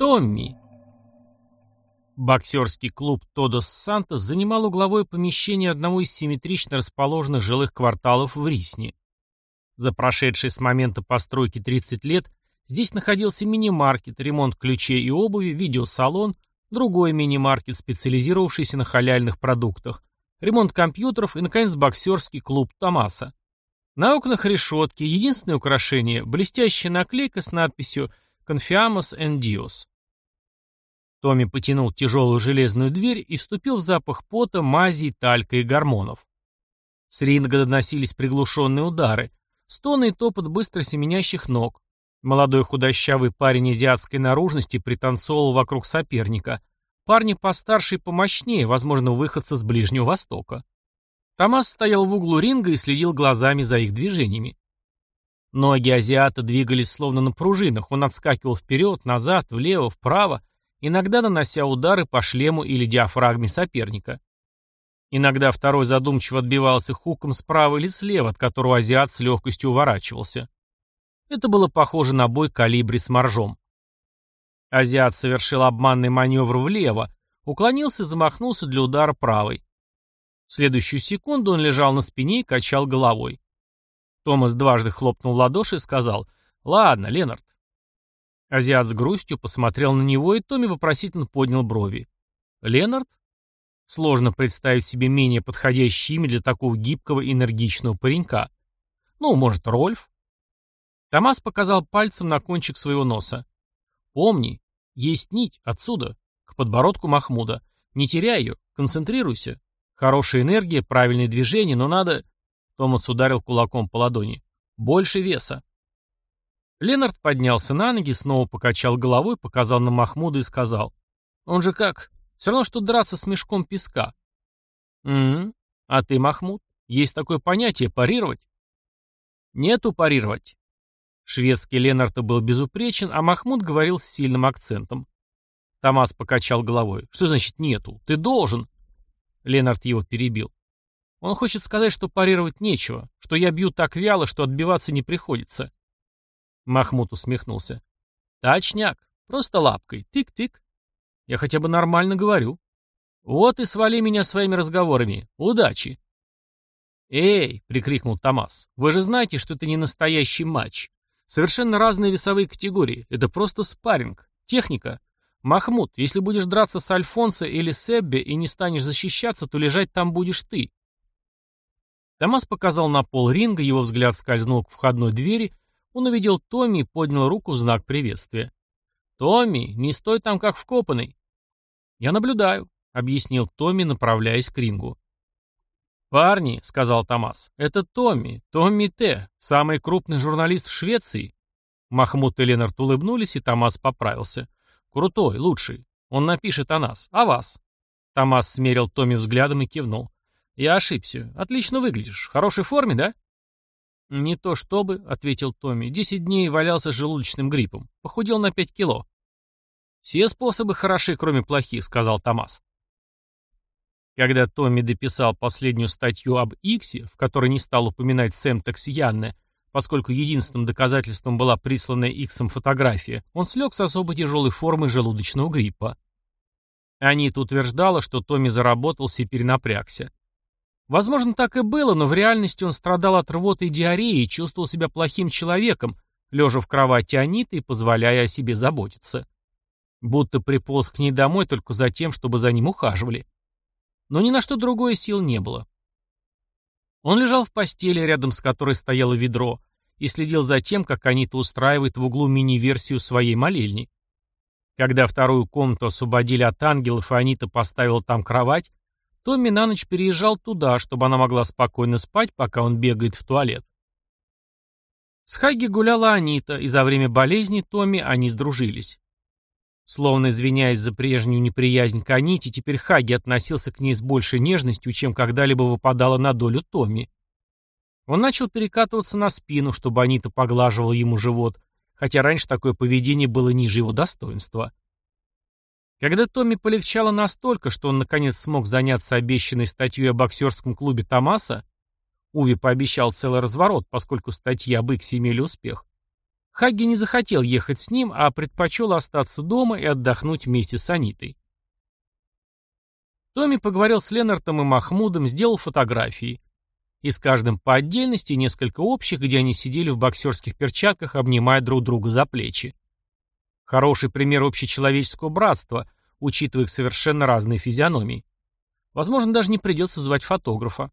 Томми. Боксерский клуб «Тодос Сантос» занимал угловое помещение одного из симметрично расположенных жилых кварталов в Рисне. За прошедшие с момента постройки 30 лет здесь находился мини-маркет, ремонт ключей и обуви, видеосалон, другой мини-маркет, специализировавшийся на халяльных продуктах, ремонт компьютеров и, наконец, боксерский клуб Томаса. На окнах решетки, единственное украшение – блестящая наклейка с надписью «Confiamos en Dios». Томми потянул тяжелую железную дверь и вступил в запах пота, мази, талька и гормонов. С ринга доносились приглушенные удары, стоны и топот быстро семенящих ног. Молодой худощавый парень азиатской наружности пританцовывал вокруг соперника. Парни постарше и помощнее, возможно, выходца с Ближнего Востока. Томас стоял в углу ринга и следил глазами за их движениями. Ноги азиата двигались словно на пружинах, он отскакивал вперед, назад, влево, вправо, иногда нанося удары по шлему или диафрагме соперника. Иногда второй задумчиво отбивался хуком справа или слева, от которого азиат с легкостью уворачивался. Это было похоже на бой калибри с моржом. Азиат совершил обманный маневр влево, уклонился и замахнулся для удара правой. В следующую секунду он лежал на спине и качал головой. Томас дважды хлопнул в ладоши и сказал «Ладно, Ленард». Азиат с грустью посмотрел на него, и Томми вопросительно поднял брови. «Ленард?» Сложно представить себе менее подходящее имя для такого гибкого энергичного паренька. Ну, может, Рольф? Томас показал пальцем на кончик своего носа. «Помни, есть нить отсюда, к подбородку Махмуда. Не теряй ее, концентрируйся. Хорошая энергия, правильные движения, но надо... Томас ударил кулаком по ладони. Больше веса. Ленард поднялся на ноги, снова покачал головой, показал на Махмуда и сказал. Он же как? Все равно, что драться с мешком песка. М, А ты, Махмуд, есть такое понятие парировать? Нету парировать. Шведский Ленард был безупречен, а Махмуд говорил с сильным акцентом. Томас покачал головой. Что значит нету? Ты должен. Ленард его перебил. Он хочет сказать, что парировать нечего, что я бью так вяло, что отбиваться не приходится. Махмуд усмехнулся. Точняк, просто лапкой, тык-тык. Я хотя бы нормально говорю. Вот и свали меня своими разговорами. Удачи. «Эй!» — прикрикнул Томас. «Вы же знаете, что это не настоящий матч. Совершенно разные весовые категории. Это просто спарринг. Техника. «Махмуд, если будешь драться с Альфонсо или с Эбби и не станешь защищаться, то лежать там будешь ты». Томас показал на пол ринга, его взгляд скользнул к входной двери, он увидел Томми и поднял руку в знак приветствия. «Томми, не стой там как вкопанный». «Я наблюдаю», — объяснил Томми, направляясь к рингу. «Парни», — сказал Томас, — «это Томми, Томми Т., самый крупный журналист в Швеции». Махмуд и Ленард улыбнулись, и Томас поправился. Крутой, лучший. Он напишет о нас, о вас. Томас смерил Томми взглядом и кивнул. Я ошибся. Отлично выглядишь. В хорошей форме, да? Не то чтобы, ответил Томми. Десять дней валялся желудочным гриппом. Похудел на пять кило. Все способы хороши, кроме плохих, сказал Томас. Когда Томми дописал последнюю статью об Иксе, в которой не стал упоминать Сэм Таксиянне, Поскольку единственным доказательством была присланная Иксом фотография, он слег с особо тяжелой формой желудочного гриппа. Анита утверждала, что Томми заработался и перенапрягся. Возможно, так и было, но в реальности он страдал от рвоты и диареи и чувствовал себя плохим человеком, лежа в кровати Аниты и позволяя о себе заботиться. Будто приполз к ней домой только за тем, чтобы за ним ухаживали. Но ни на что другое сил не было. Он лежал в постели, рядом с которой стояло ведро, и следил за тем, как Анита устраивает в углу мини-версию своей молельни. Когда вторую комнату освободили от ангелов, и Анита поставила там кровать, Томми на ночь переезжал туда, чтобы она могла спокойно спать, пока он бегает в туалет. С Хаги гуляла Анита, и за время болезни Томми они сдружились. Словно извиняясь за прежнюю неприязнь к Аните, теперь Хаги относился к ней с большей нежностью, чем когда-либо выпадало на долю Томми. Он начал перекатываться на спину, чтобы Анита поглаживала ему живот, хотя раньше такое поведение было ниже его достоинства. Когда Томми полегчало настолько, что он наконец смог заняться обещанной статьей о боксерском клубе Томаса, Уви пообещал целый разворот, поскольку статьи об Иксе имели успех, Хагги не захотел ехать с ним, а предпочел остаться дома и отдохнуть вместе с Анитой. Томми поговорил с Ленартом и Махмудом, сделал фотографии. И с каждым по отдельности несколько общих, где они сидели в боксерских перчатках, обнимая друг друга за плечи. Хороший пример общечеловеческого братства, учитывая их совершенно разные физиономии. Возможно, даже не придется звать фотографа.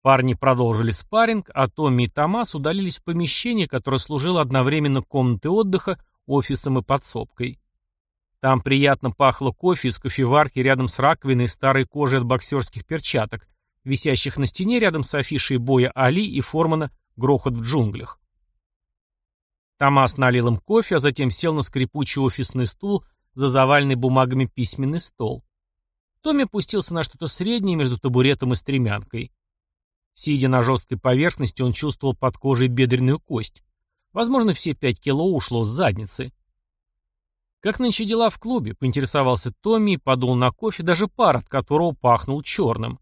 Парни продолжили спарринг, а Томми и Томас удалились в помещение, которое служило одновременно комнатой отдыха, офисом и подсобкой. Там приятно пахло кофе из кофеварки рядом с раковиной старой кожи от боксерских перчаток, висящих на стене рядом с афишей боя Али и Формана «Грохот в джунглях». Томас налил им кофе, а затем сел на скрипучий офисный стул за заваленный бумагами письменный стол. Томми опустился на что-то среднее между табуретом и стремянкой. Сидя на жесткой поверхности, он чувствовал под кожей бедренную кость. Возможно, все пять кило ушло с задницы. «Как нынче дела в клубе?» — поинтересовался Томми и подул на кофе, даже пар от которого пахнул черным.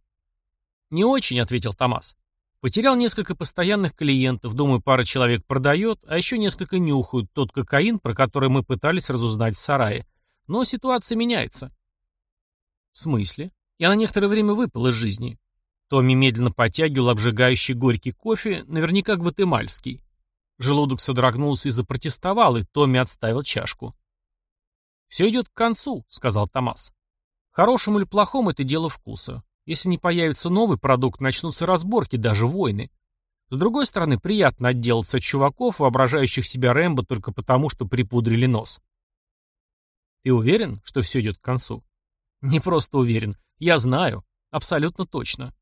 «Не очень», — ответил Томас. «Потерял несколько постоянных клиентов, думаю, пара человек продает, а еще несколько нюхают тот кокаин, про который мы пытались разузнать в сарае. Но ситуация меняется». «В смысле?» Я на некоторое время выпал из жизни. Томми медленно потягивал обжигающий горький кофе, наверняка гватемальский. Желудок содрогнулся и запротестовал, и Томми отставил чашку. «Все идет к концу», — сказал Томас. «Хорошему или плохому это дело вкуса. Если не появится новый продукт, начнутся разборки, даже войны. С другой стороны, приятно отделаться от чуваков, воображающих себя Рэмбо только потому, что припудрили нос. Ты уверен, что все идет к концу? Не просто уверен. Я знаю. Абсолютно точно.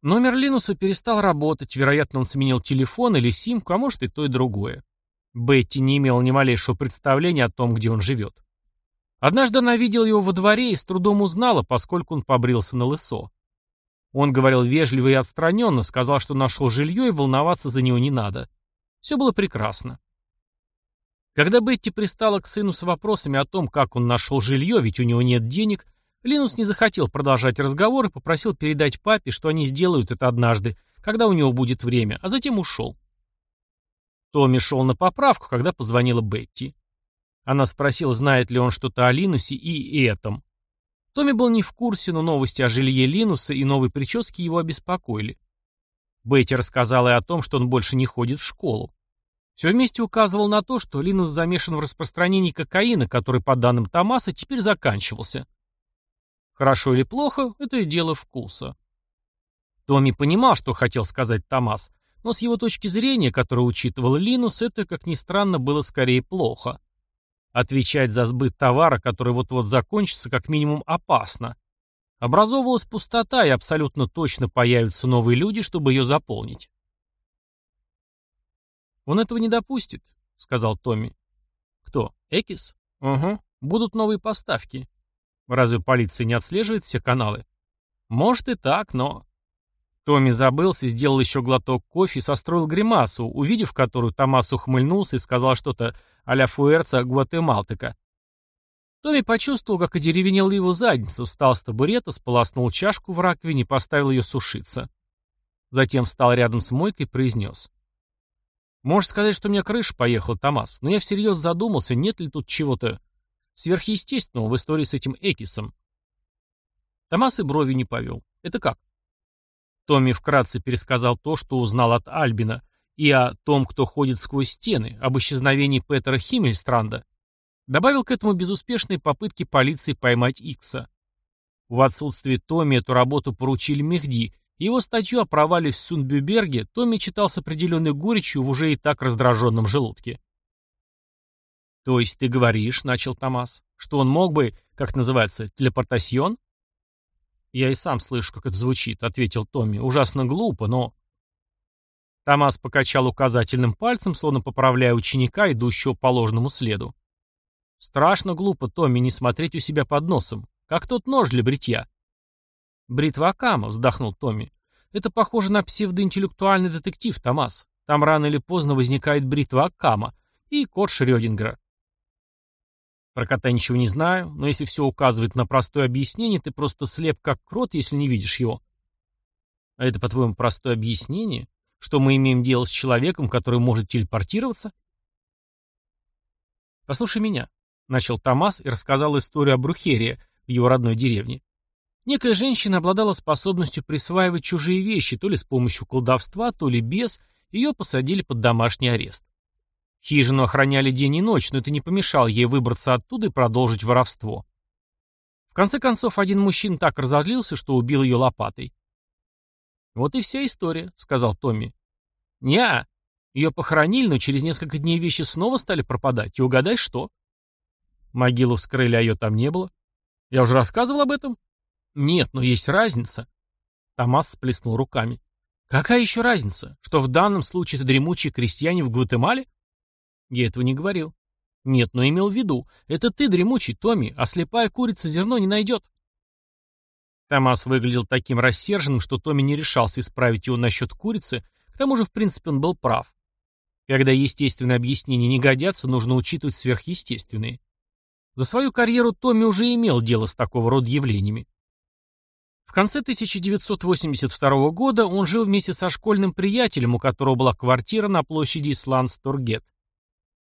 Номер Линуса перестал работать, вероятно, он сменил телефон или симку, а может и то и другое. Бетти не имела ни малейшего представления о том, где он живет. Однажды она видела его во дворе и с трудом узнала, поскольку он побрился на лысо. Он говорил вежливо и отстраненно, сказал, что нашел жилье и волноваться за него не надо. Все было прекрасно. Когда Бетти пристала к сыну с вопросами о том, как он нашел жилье, ведь у него нет денег, Линус не захотел продолжать разговор и попросил передать папе, что они сделают это однажды, когда у него будет время, а затем ушел. Томми шел на поправку, когда позвонила Бетти. Она спросила, знает ли он что-то о Линусе и этом. Томми был не в курсе, но новости о жилье Линуса и новой прическе его обеспокоили. Бетти рассказала и о том, что он больше не ходит в школу. Все вместе указывало на то, что Линус замешан в распространении кокаина, который, по данным Томаса, теперь заканчивался. Хорошо или плохо – это и дело вкуса. Томми понимал, что хотел сказать Томас, но с его точки зрения, которую учитывал Линус, это, как ни странно, было скорее плохо. Отвечать за сбыт товара, который вот-вот закончится, как минимум опасно. Образовывалась пустота, и абсолютно точно появятся новые люди, чтобы ее заполнить. «Он этого не допустит», — сказал Томми. «Кто? Экис? Угу. Будут новые поставки. Разве полиция не отслеживает все каналы?» «Может и так, но...» Томми забылся, сделал еще глоток кофе и состроил гримасу, увидев которую Томас ухмыльнулся и сказал что-то а-ля Фуэрца Гватемалтека. Томми почувствовал, как одеревенела его задница, встал с табурета, сполоснул чашку в раковине и поставил ее сушиться. Затем встал рядом с мойкой и произнес. «Можешь сказать, что у меня крыша поехала, Томас, но я всерьез задумался, нет ли тут чего-то сверхъестественного в истории с этим Экисом». Томас и брови не повел. «Это как?» Томми вкратце пересказал то, что узнал от Альбина, и о том, кто ходит сквозь стены, об исчезновении Петера Химмельстранда. Добавил к этому безуспешные попытки полиции поймать Икса. В отсутствие Томми эту работу поручили Мехди, его статью о провале в Сундбюберге Томми читал с определенной горечью в уже и так раздраженном желудке. «То есть ты говоришь, — начал Томас, — что он мог бы, как называется, телепортасьон?» «Я и сам слышу, как это звучит», — ответил Томми. «Ужасно глупо, но...» Томас покачал указательным пальцем, словно поправляя ученика, идущего по ложному следу. «Страшно глупо, Томми, не смотреть у себя под носом. Как тот нож для бритья». «Бритва Акама», — вздохнул Томми. «Это похоже на псевдоинтеллектуальный детектив, Томас. Там рано или поздно возникает бритва Акама и код Шрёдингера. Про кота ничего не знаю, но если все указывает на простое объяснение, ты просто слеп как крот, если не видишь его. А это, по-твоему, простое объяснение? Что мы имеем дело с человеком, который может телепортироваться? «Послушай меня», — начал Томас и рассказал историю о Брухерии в его родной деревне. Некая женщина обладала способностью присваивать чужие вещи, то ли с помощью колдовства, то ли без, ее посадили под домашний арест. Хижину охраняли день и ночь, но это не помешало ей выбраться оттуда и продолжить воровство. В конце концов, один мужчина так разозлился, что убил ее лопатой. «Вот и вся история», — сказал Томми. «Не-а, ее похоронили, но через несколько дней вещи снова стали пропадать. И угадай, что?» Могилу вскрыли, а ее там не было. «Я уже рассказывал об этом?» «Нет, но есть разница». Томас сплеснул руками. «Какая еще разница? Что в данном случае это дремучие крестьяне в Гватемале?» «Я этого не говорил». «Нет, но имел в виду. Это ты дремучий, Томми, а слепая курица зерно не найдет». Томас выглядел таким рассерженным, что Томми не решался исправить его насчет курицы, к тому же, в принципе, он был прав. Когда естественные объяснения не годятся, нужно учитывать сверхъестественные. За свою карьеру Томми уже имел дело с такого рода явлениями. В конце 1982 года он жил вместе со школьным приятелем, у которого была квартира на площади Исландстургет.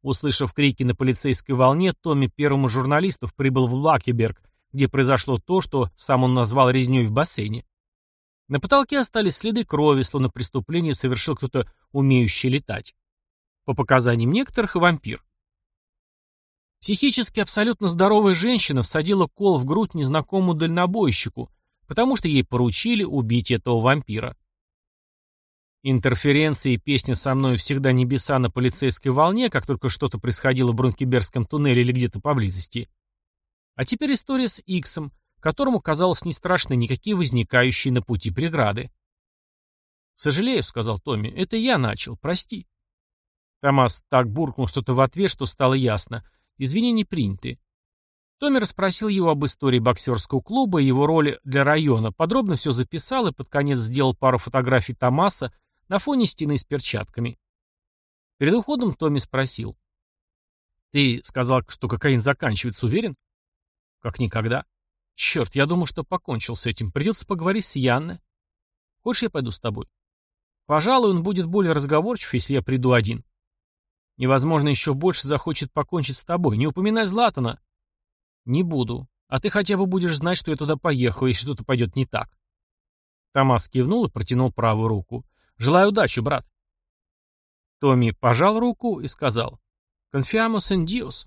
Услышав крики на полицейской волне, Томми первым из журналистов прибыл в Лакеберг, где произошло то, что сам он назвал резнёй в бассейне. На потолке остались следы крови, словно преступление совершил кто-то, умеющий летать. По показаниям некоторых, вампир. Психически абсолютно здоровая женщина всадила кол в грудь незнакомому дальнобойщику, потому что ей поручили убить этого вампира. Интерференции и песня «Со мной всегда небеса» на полицейской волне, как только что-то происходило в Брункеберском туннеле или где-то поблизости. А теперь история с Иксом, которому, казалось, не страшны никакие возникающие на пути преграды. «Сожалею», — сказал Томми, — «это я начал, прости». Томас так буркнул что-то в ответ, что стало ясно. Извинения приняты. Томми расспросил его об истории боксерского клуба и его роли для района, подробно все записал и под конец сделал пару фотографий Томаса, на фоне стены с перчатками. Перед уходом Томми спросил. «Ты сказал, что кокаин заканчивается, уверен?» «Как никогда». «Черт, я думал, что покончил с этим. Придется поговорить с Янной. Хочешь, я пойду с тобой?» «Пожалуй, он будет более разговорчив, если я приду один». «Невозможно, еще больше захочет покончить с тобой. Не упоминай Златана». «Не буду. А ты хотя бы будешь знать, что я туда поехал, если что-то пойдет не так». Томас кивнул и протянул правую руку. Желаю удачи, брат. Томми пожал руку и сказал «Confiamos en Dios».